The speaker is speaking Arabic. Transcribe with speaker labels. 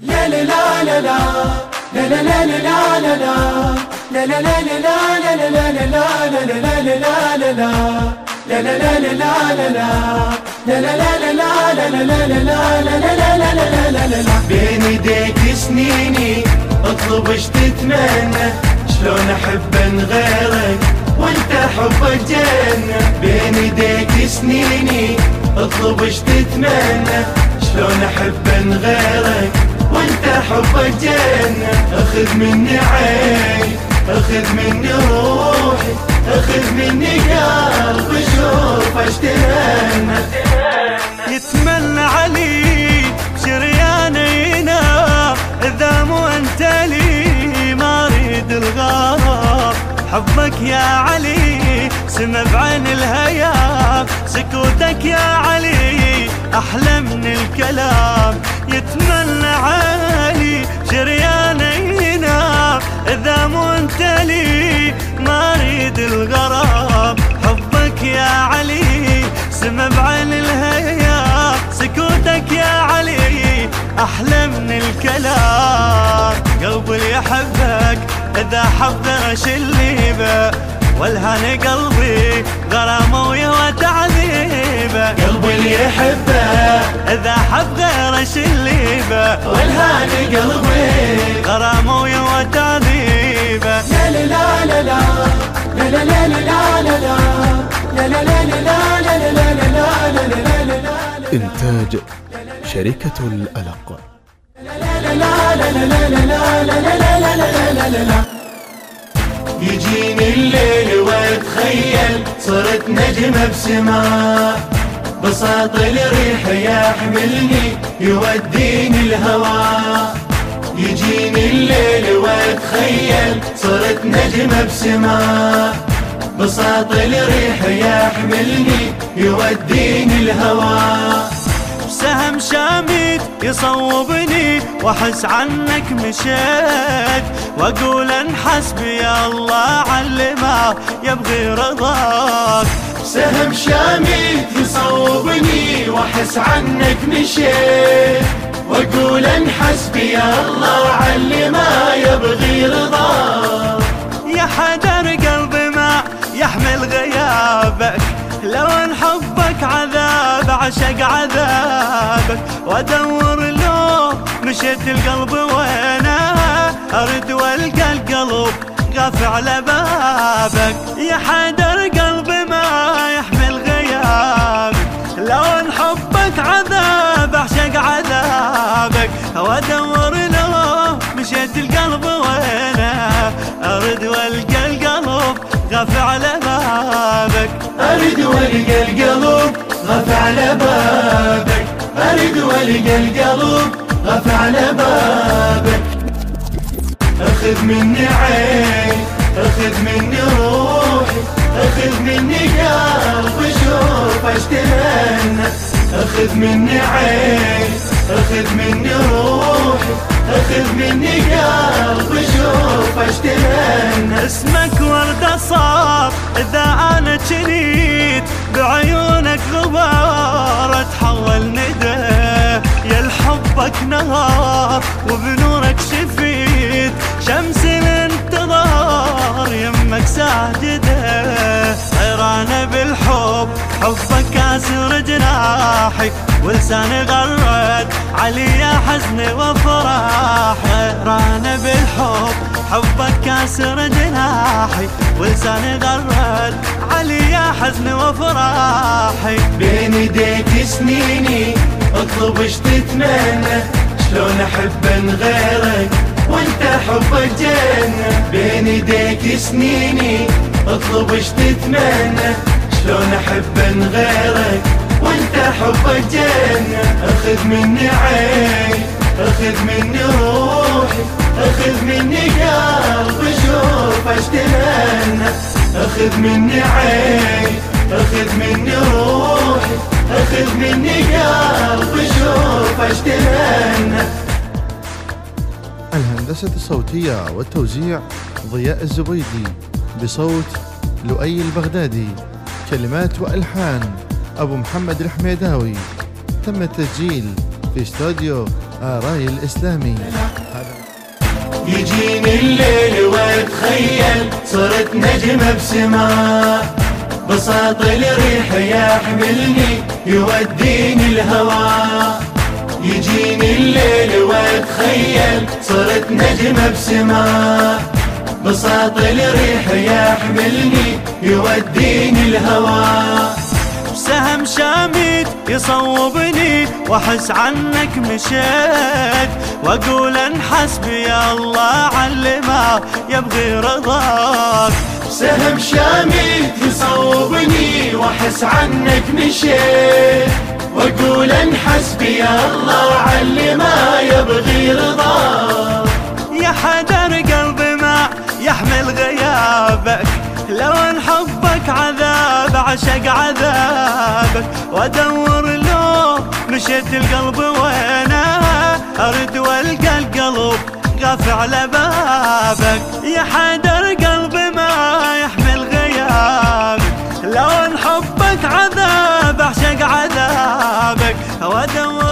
Speaker 1: لا لا لا لا لا لا لا لا لا لا لا لا لا لا
Speaker 2: بين ايديك سنيني اطلب إيش تتمنى شلون احب غيرك وانت حبك جنة بين ايديك سنيني اطلب إيش تتمنى شلون احب غيرك وانت حبك جنة أخذ مني عين أخذ مني روحي أخذ مني قلبي شوف اشتهنى
Speaker 3: يتمنى علي شريانينا إذا مو أنت لي ما أريد الغرام حبك يا علي سمع بعين الهيام سكوتك يا علي أحلى من الكلام. يتمنى بعين الهيام سكوتك يا علي أحلى من الكلام قلبي اللي يحبك اذا حب غش الليبه والهان قلبي غرامه ويهوى تعذيبه
Speaker 2: قلبي اللي يحبه
Speaker 3: اذا حب غير الليبه
Speaker 2: والهان قلبي
Speaker 3: غرامه ويهوى تعذيبه
Speaker 1: لا لا لا لا لا لا لا لا لا لا لا لا لا لا لا
Speaker 4: إنتاج شركة الألق.
Speaker 2: يجيني الليل واتخيل صرت نجمة بسماء. بساط الريح يحملني يوديني الهوى. يجيني الليل واتخيل صرت نجمة بسماء. بساط الريح يحملني يوديني الهوى.
Speaker 3: سهم شاميت يصوبني وأحس عنك مشيت. وأقول إن حسبي الله علما يبغي رضاك.
Speaker 2: سهم شامي يصوبني وأحس عنك مشيت. وأقول إن حسبي الله ما يبغي رضاك.
Speaker 3: عذاب عشق عذابك وادور لو مشيت القلب وينه. أرد والقى القلب غاف على بابك يا حدر قلبي ما يحمل غيابك لو ان حبك عذاب اعشق عذابك وادور له مشيت القلب وينه. أرد والقى القلب غاف على بابك
Speaker 2: اريد والقى القلب غف على بابك. أخذ مني عين أخذ مني روحي أخذ مني قلبي شوف أشتهنى. أخذ مني عين أخذ مني روحي أخذ مني قلبي شوف أشتهنى.
Speaker 3: اسمك وردة صار إذا أنا جنيت بعيونك غبار أتحول ندى يا لحبك نهار وبنورك شفيت شمس الانتظار. يمك ساجدة حيرانة بالحب حبك كاسر جناحي. ولساني غرد علي يا حزني وفرح حيرانة بالحب حبك كاسر جناحي. ولساني غرد علي يا حزني وفراحي
Speaker 2: بين ايديك سنيني اطلب إيش تتمنى؟ شلون أحب غيرك وأنت حبك جنة بين ايديك سنيني اطلب إيش تتمنى؟ شلون أحب غيرك وأنت حبك جنة أخذ مني عين أخذ مني روحي أخذ مني قلبي شوف اشتهنى أخذ مني عين أخذ مني روحي أخذ مني قلبي شوف اشتهنى
Speaker 4: الهندسة الصوتية والتوزيع ضياء الزبيدي بصوت لؤي البغدادي. كلمات وألحان أبو محمد الحميداوي. تم التسجيل في استوديو آراي الإسلامي.
Speaker 2: يجيني الليل واتخيل صرت نجمة بسماء. بساط الريح يحملني يوديني الهوى. يجيني الليل واتخيل صرت نجمة بسماء بساط الريح يحملني يوديني الهوى.
Speaker 3: سهم شاميت يصوبني وأحس عنك مشيت. وأقول ان حسبي الله علي ما يبغي رضاك.
Speaker 2: سهم شاميت يصوبني وأحس عنك مشيت وأقول أن حسبي الله علي ما يبغي رضاك
Speaker 3: يا حدر قلبي ما يحمل غيابك. لو أن حبك عذاب عشق عذابك. وأدور لو مشيت القلب وينه أرد وألقى القلب غاف على بابك. يا حبك عذاب اعشق عذابك. وادور